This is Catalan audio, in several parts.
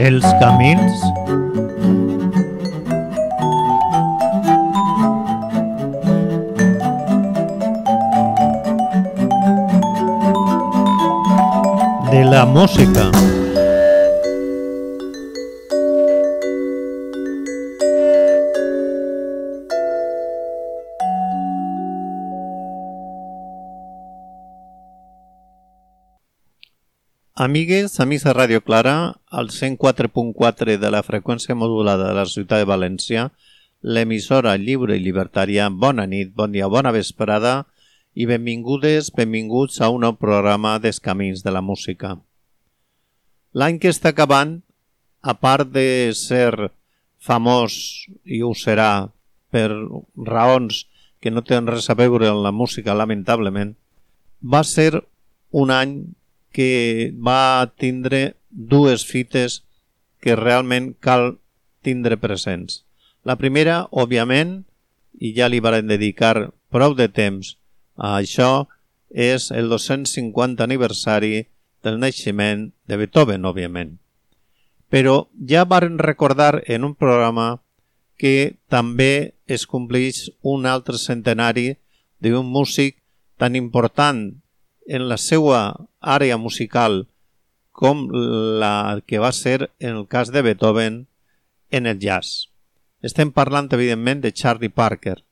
Els camins de la música. Amigues, amics de Ràdio Clara, al 104.4 de la freqüència modulada de la ciutat de València, l'emissora lliure i llibertària, bona nit, bon dia, bona vesprada i benvingudes, benvinguts a un nou programa dels Camins de la Música. L'any que està acabant, a part de ser famós, i ho serà per raons que no tenen res a veure amb la música, lamentablement, va ser un any que va tindre dues fites que realment cal tindre presents. La primera, òbviament, i ja li van dedicar prou de temps a això, és el 250 aniversari del naixement de Beethoven, òbviament. Però ja varen recordar en un programa que també es compleix un altre centenari d'un músic tan important en la seva àrea musical com la que va ser en el cas de Beethoven en el jazz. Estem parlant, evidentment, de Charlie Parker.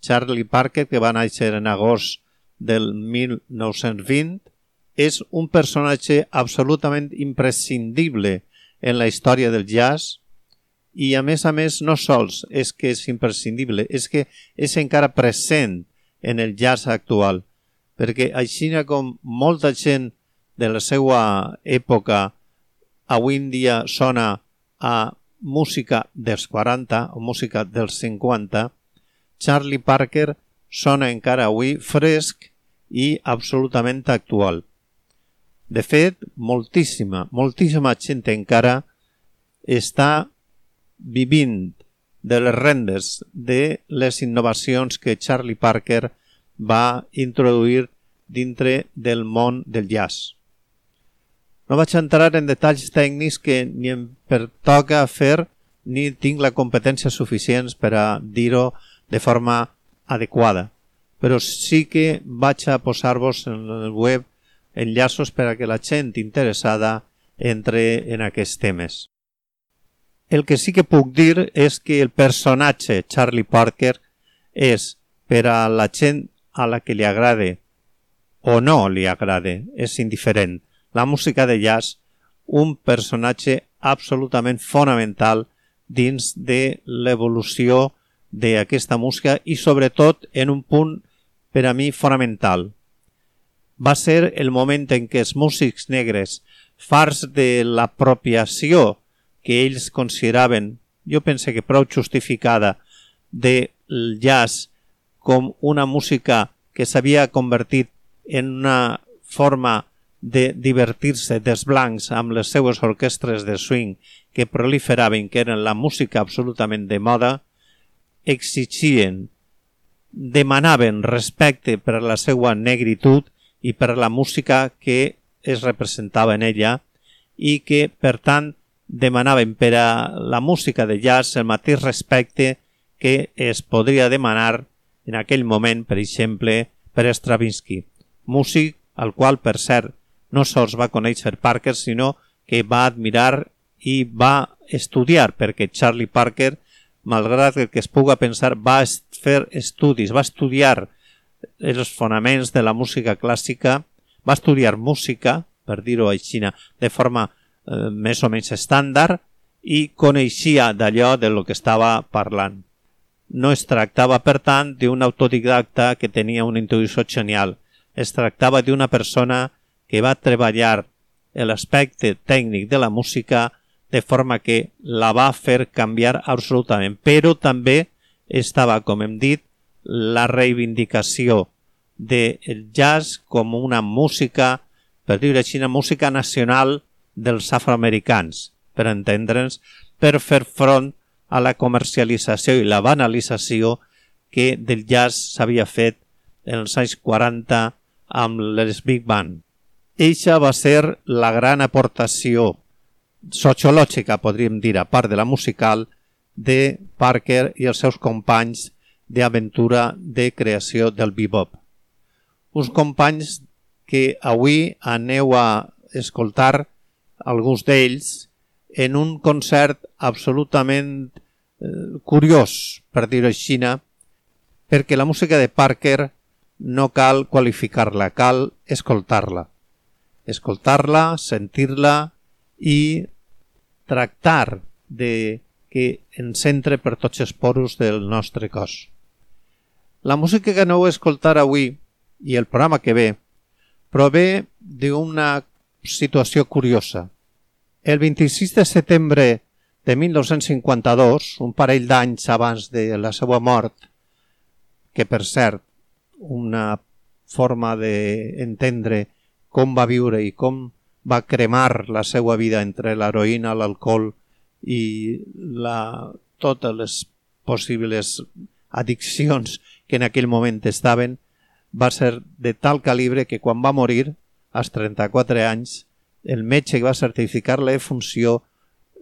Charlie Parker, que va néixer en agost del 1920, és un personatge absolutament imprescindible en la història del jazz i, a més a més, no sols és que és imprescindible, és que és encara present en el jazz actual perquè així com molta gent de la seva època avui en dia sona a música dels 40 o música dels 50, Charlie Parker sona encara avui fresc i absolutament actual. De fet, moltíssima, moltíssima gent encara està vivint de les rendes de les innovacions que Charlie Parker ha va introduir dintre del món del jazz. No vaig entrar en detalls tècnics que ni em pertoca fer ni tinc la competència suficient per a dir-ho de forma adequada, però sí que vaig a posar-vos en el web enllaços per a que la gent interessada entre en aquests temes. El que sí que puc dir és que el personatge Charlie Parker és per a la gent a la que li agrade o no li agrade, és indiferent. La música de jazz, un personatge absolutament fonamental dins de l'evolució d'aquesta música i sobretot en un punt per a mi fonamental. Va ser el moment en què els músics negres, fars de l'apropiació que ells consideraven, jo pense que prou justificada, del jazz com una música que s'havia convertit en una forma de divertir-se dels blancs amb les seues orquestres de swing que proliferaven, que eren la música absolutament de moda, exigien, demanaven respecte per la seva negritud i per la música que es representava en ella i que, per tant, demanaven per a la música de jazz el mateix respecte que es podria demanar en aquell moment, per exemple, per Stravinsky, músic al qual, per cert, no sols va conèixer Parker, sinó que va admirar i va estudiar, perquè Charlie Parker, malgrat el que es puga pensar, va fer estudis, va estudiar els fonaments de la música clàssica, va estudiar música, per dir-ho així, de forma eh, més o menys estàndard, i coneixia d'allò de lo que estava parlant. No es tractava, per tant, d'un autodidacta que tenia una intuïció genial. Es tractava d'una persona que va treballar l'aspecte tècnic de la música de forma que la va fer canviar absolutament. Però també estava, com hem dit, la reivindicació del jazz com una música, per dir així, una música nacional dels afroamericans, per entendre'ns, per fer front a la comercialització i la banalització que del jazz s'havia fet en els anys 40 amb les Big Band. Eixa va ser la gran aportació sociològica, podríem dir, a part de la musical, de Parker i els seus companys d'aventura de creació del bebop. Uns companys que avui aneu a escoltar alguns d'ells en un concert absolutament curiós, per dir-ho així, perquè la música de Parker no cal qualificar-la, cal escoltar-la. Escoltar-la, sentir-la i tractar de que ens entre per tots els poros del nostre cos. La música que aneu a escoltar avui i el programa que ve prové d'una situació curiosa. El 26 de setembre de 1952, un parell d'anys abans de la seva mort, que per cert, una forma d'entendre com va viure i com va cremar la seva vida entre l'heroïna, l'alcohol i la, totes les possibles addiccions que en aquell moment estaven, va ser de tal calibre que quan va morir, als 34 anys, el metge que va certificar la funció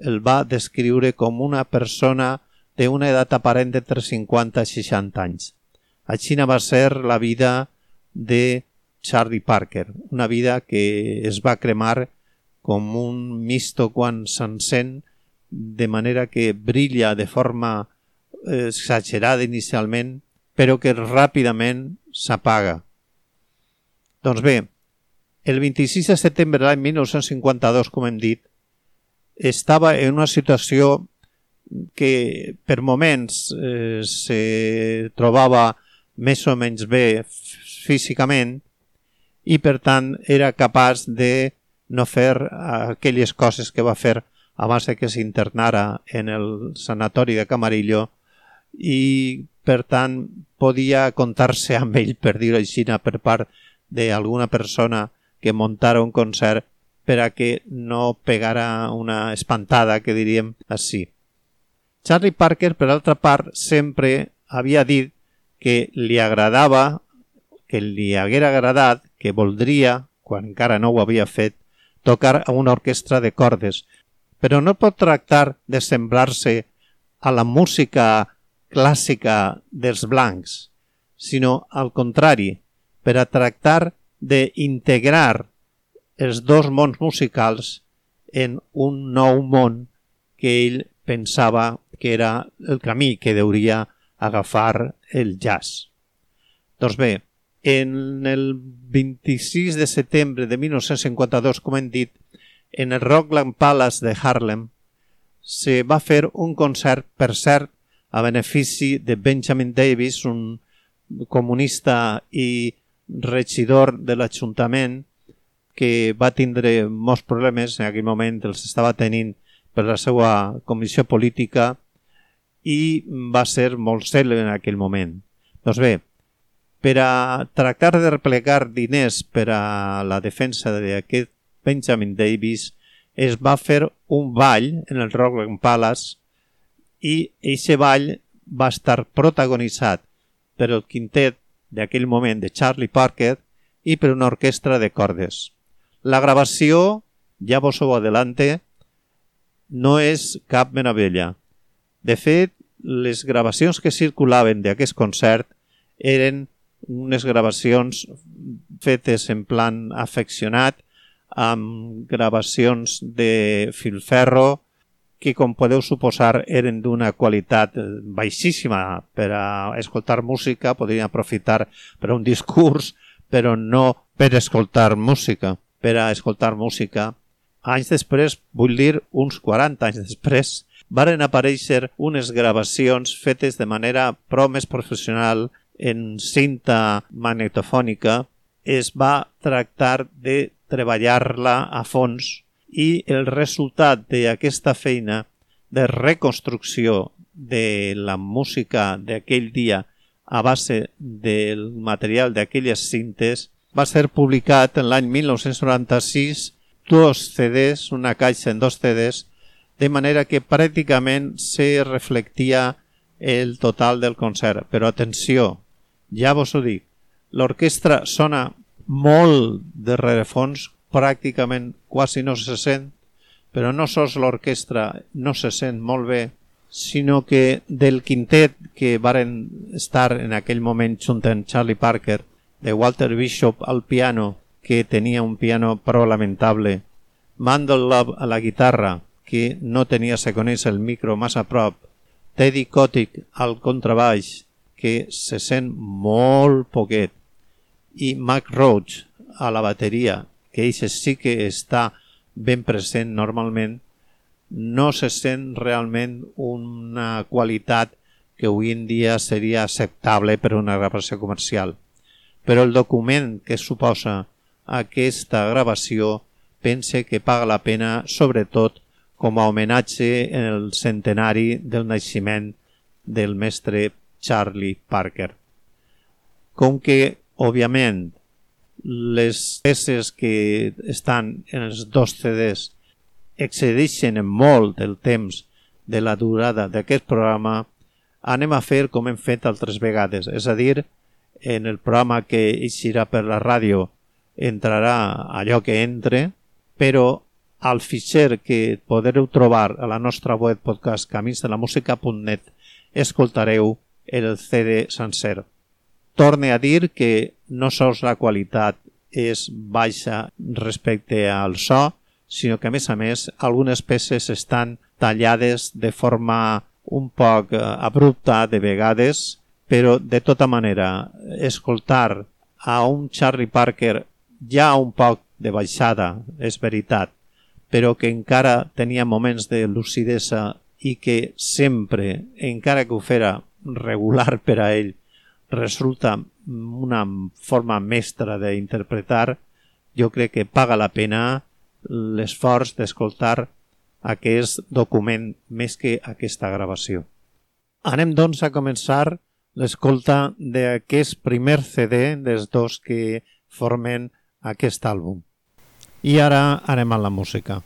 el va descriure com una persona d'una edat aparent d'entre 50 i 60 anys. Així va ser la vida de Charlie Parker, una vida que es va cremar com un misto quan s'encén, de manera que brilla de forma eh, exagerada inicialment, però que ràpidament s'apaga. Doncs bé, el 26 de setembre de l'any 1952, com hem dit, estava en una situació que per moments eh, se trobava més o menys bé físicament i per tant era capaç de no fer aquelles coses que va fer abans que s'internara en el sanatori de Camarillo i per tant podia comptar-se amb ell, per dir-ho així, per part d'alguna persona que muntara un concert per a que no pegara una espantada, que diríem així. Charlie Parker, per altra part, sempre havia dit que li agradava, que li haguera agradat, que voldria, quan encara no ho havia fet, tocar a una orquestra de cordes, però no pot tractar de semblar-se a la música clàssica dels blancs, sinó al contrari, per a tractar d'integrar els dos mons musicals en un nou món que ell pensava que era el camí que hauria agafar el jazz. Doncs bé, en el 26 de setembre de 1952, com hem dit, en el Rockland Palace de Harlem, se va fer un concert, per cert, a benefici de Benjamin Davis, un comunista i regidor de l'Ajuntament que va tindre molts problemes en aquell moment, els estava tenint per la seva comissió política i va ser molt cèlebre en aquell moment. Doncs bé, per a tractar de replegar diners per a la defensa d'aquest Benjamin Davis, es va fer un ball en el Rockland Palace i aquest ball va estar protagonitzat per el quintet d'aquell moment de Charlie Parker i per una orquestra de cordes. La gravació, ja vos ho adelante, no és cap meravella. De fet, les gravacions que circulaven d'aquest concert eren unes gravacions fetes en plan afeccionat, amb gravacions de filferro que, com podeu suposar, eren d'una qualitat baixíssima per a escoltar música, podrien aprofitar per a un discurs, però no per escoltar música. Per a escoltar música, anys després, vull dir uns 40 anys després, varen aparèixer unes gravacions fetes de manera prou més professional en cinta magnetofònica. Es va tractar de treballar-la a fons i el resultat d'aquesta feina de reconstrucció de la música d'aquell dia a base del material d'aquelles cintes va ser publicat en l'any 1996 dos CDs, una caixa en dos CDs, de manera que pràcticament se reflectia el total del concert. Però atenció, ja vos ho dic, l'orquestra sona molt de rerefons, pràcticament quasi no se sent, però no sols l'orquestra no se sent molt bé, sinó que del quintet que varen estar en aquell moment junt amb Charlie Parker, de Walter Bishop al piano, que tenia un piano prou lamentable, Mandel Love a la guitarra, que no tenia, se coneix, el micro massa a prop, Teddy Kotick al contrabaix, que se sent molt poquet, i Mac Roach a la bateria, que ell sí que està ben present normalment, no se sent realment una qualitat que avui en dia seria acceptable per una gravació comercial. Però el document que suposa aquesta gravació pense que paga la pena sobretot com a homenatge en el centenari del naixement del mestre Charlie Parker. Com que, òbviament, les peces que estan en els dos CDs excedeixen en molt el temps de la durada d'aquest programa, anem a fer com hem fet altres vegades, és a dir, en el programa que eixirà per la ràdio entrarà allò que entre, però al fitxer que podreu trobar a la nostra web podcast caminsdelamusica.net escoltareu el CD sencer. Torne a dir que no sols la qualitat és baixa respecte al so, sinó que a més a més algunes peces estan tallades de forma un poc eh, abrupta de vegades, però de tota manera escoltar a un Charlie Parker ja un poc de baixada, és veritat, però que encara tenia moments de lucidesa i que sempre, encara que ho fera regular per a ell, resulta una forma mestra d'interpretar, jo crec que paga la pena l'esforç d'escoltar aquest document més que aquesta gravació. Anem doncs a començar l'escolta d'aquest primer CD dels dos que formen aquest àlbum. I ara anem a la música.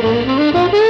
Thank you.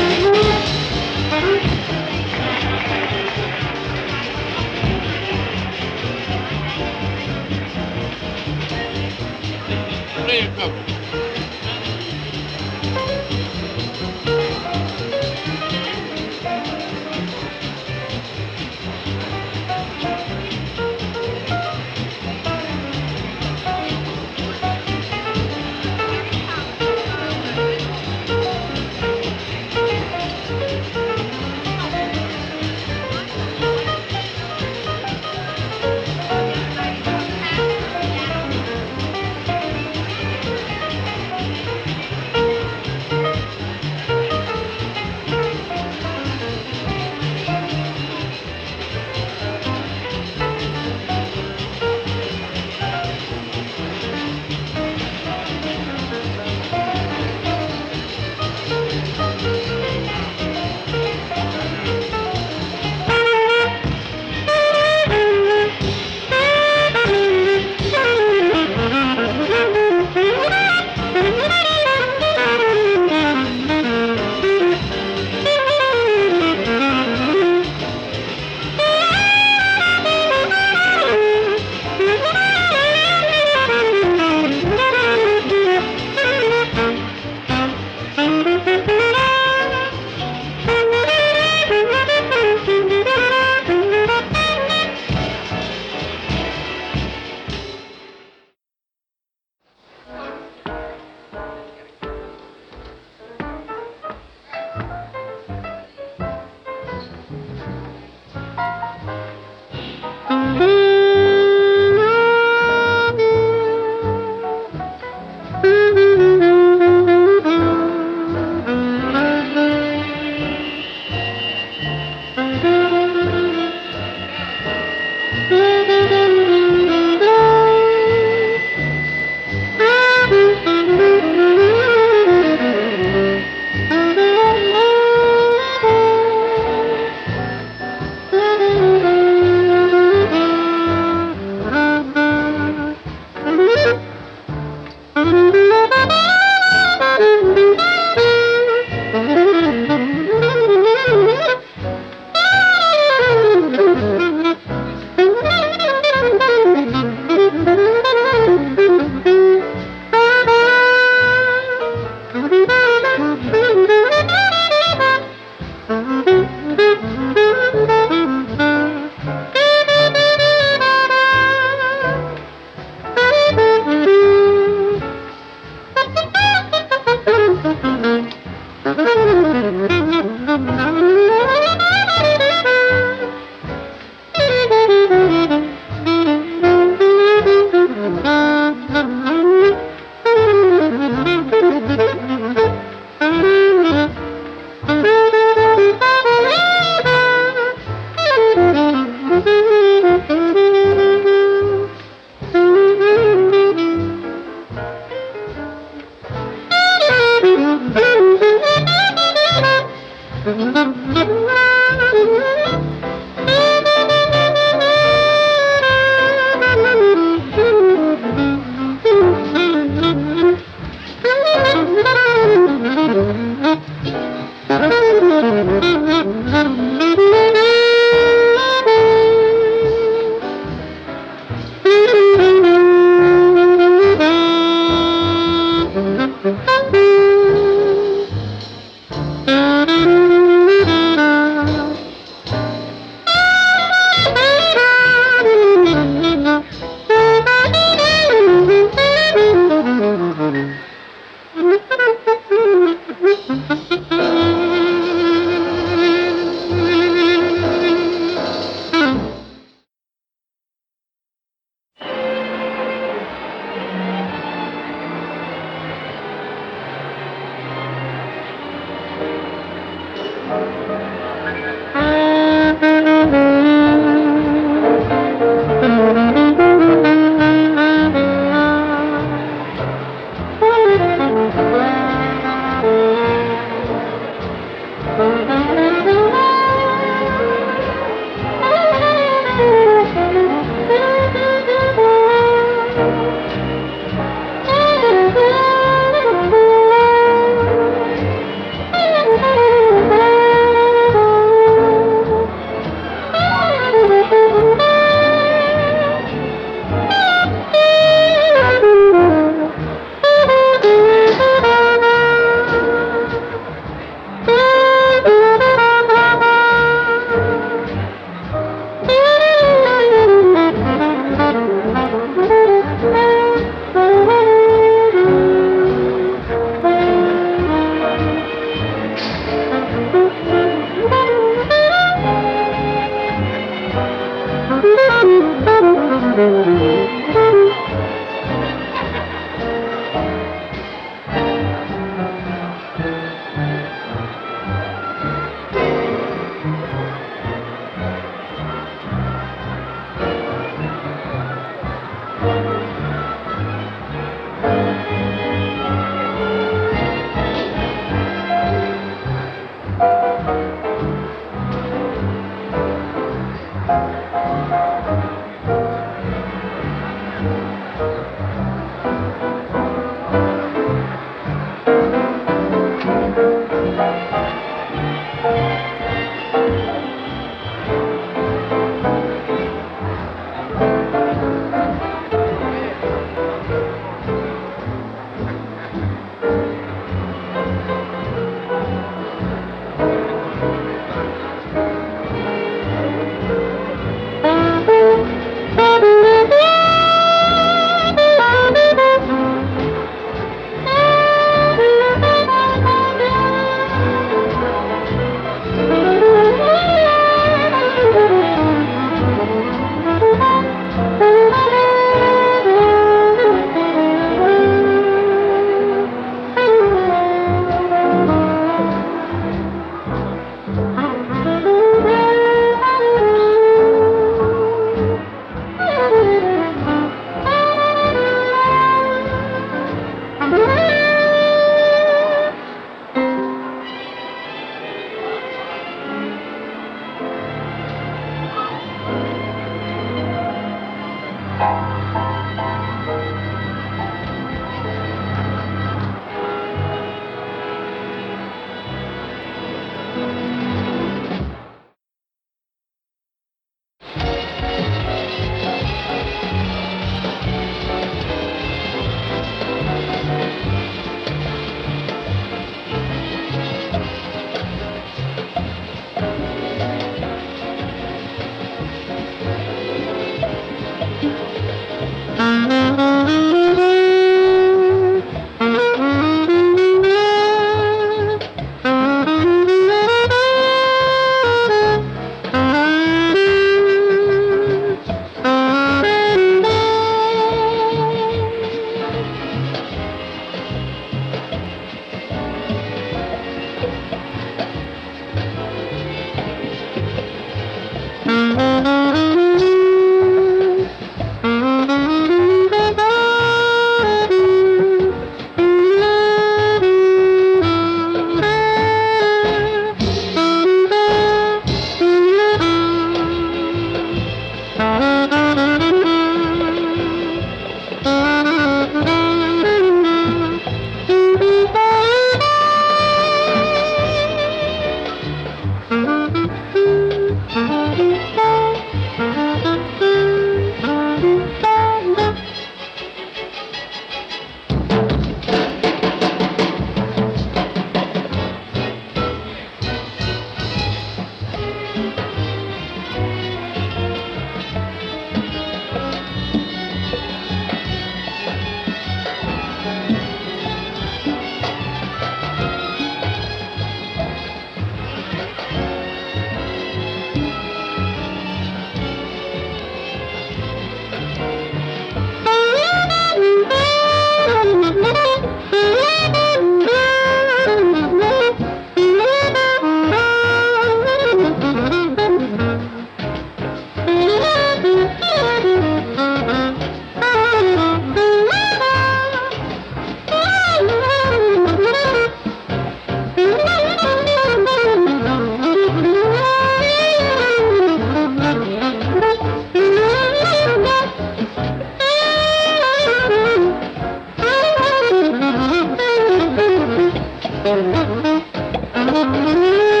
Thank you.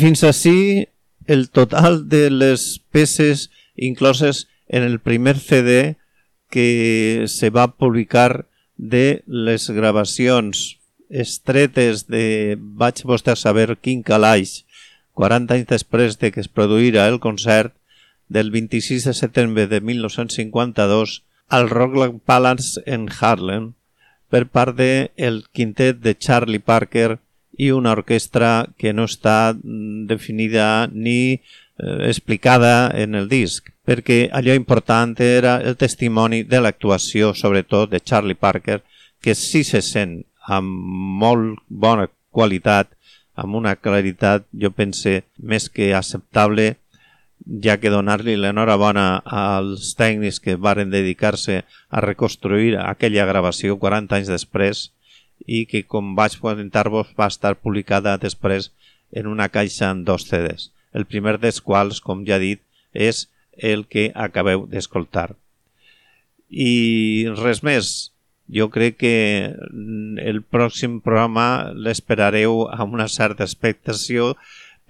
Fins així el total de les peces incloses en el primer CD que se va publicar de les gravacions estretes de Vaig vostè a saber quin calaix 40 anys després de que es produïra el concert del 26 de setembre de 1952 al Rockland Palace en Harlem per part del el quintet de Charlie Parker i una orquestra que no està definida ni eh, explicada en el disc, perquè allò important era el testimoni de l'actuació, sobretot de Charlie Parker, que sí se sent amb molt bona qualitat, amb una claritat, jo pense, més que acceptable, ja que donar-li l'enhorabona als tècnics que varen dedicar-se a reconstruir aquella gravació 40 anys després i que, com vaig comentar-vos, va estar publicada després en una caixa en dos CDs, el primer dels quals, com ja he dit, és el que acabeu d'escoltar. I res més, jo crec que el pròxim programa l'esperareu amb una certa expectació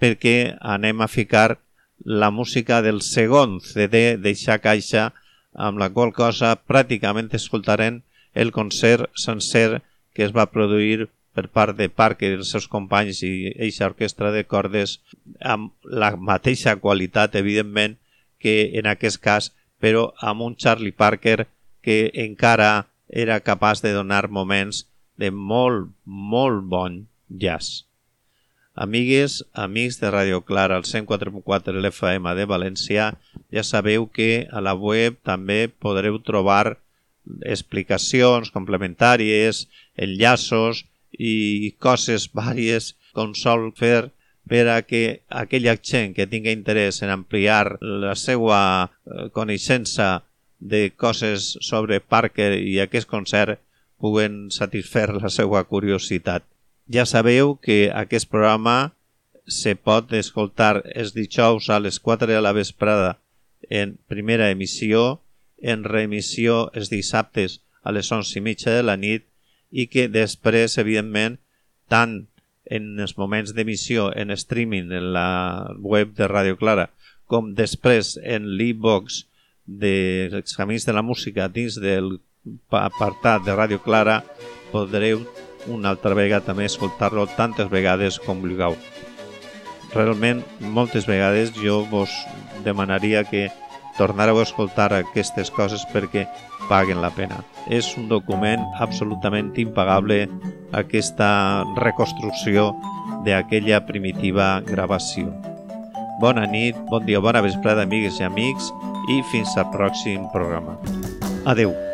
perquè anem a ficar la música del segon CD d'eixa caixa amb la qual cosa pràcticament escoltarem el concert sencer que es va produir per part de Parker i els seus companys i eixa orquestra de cordes amb la mateixa qualitat, evidentment, que en aquest cas, però amb un Charlie Parker que encara era capaç de donar moments de molt, molt bon jazz. Amigues, amics de Radio Clara, al 104.4 l'FM de València, ja sabeu que a la web també podreu trobar explicacions complementàries, enllaços i coses vàries com sol fer per a que aquella gent que tingui interès en ampliar la seva eh, coneixença de coses sobre Parker i aquest concert puguen satisfer la seva curiositat. Ja sabeu que aquest programa se pot escoltar els dijous a les 4 de la vesprada en primera emissió, en reemissió els dissabtes a les 11 i mitja de la nit i que després, evidentment, tant en els moments d'emissió en streaming en la web de Radio Clara com després en l'e-box dels Camins de la Música dins del apartat de Radio Clara podreu una altra vegada també escoltar-lo tantes vegades com vulgueu. Realment, moltes vegades jo vos demanaria que tornareu a escoltar aquestes coses perquè paguen la pena. És un document absolutament impagable aquesta reconstrucció d'aquella primitiva gravació. Bona nit, bon dia, bona vesprada, amigues i amics, i fins al pròxim programa. Adeu.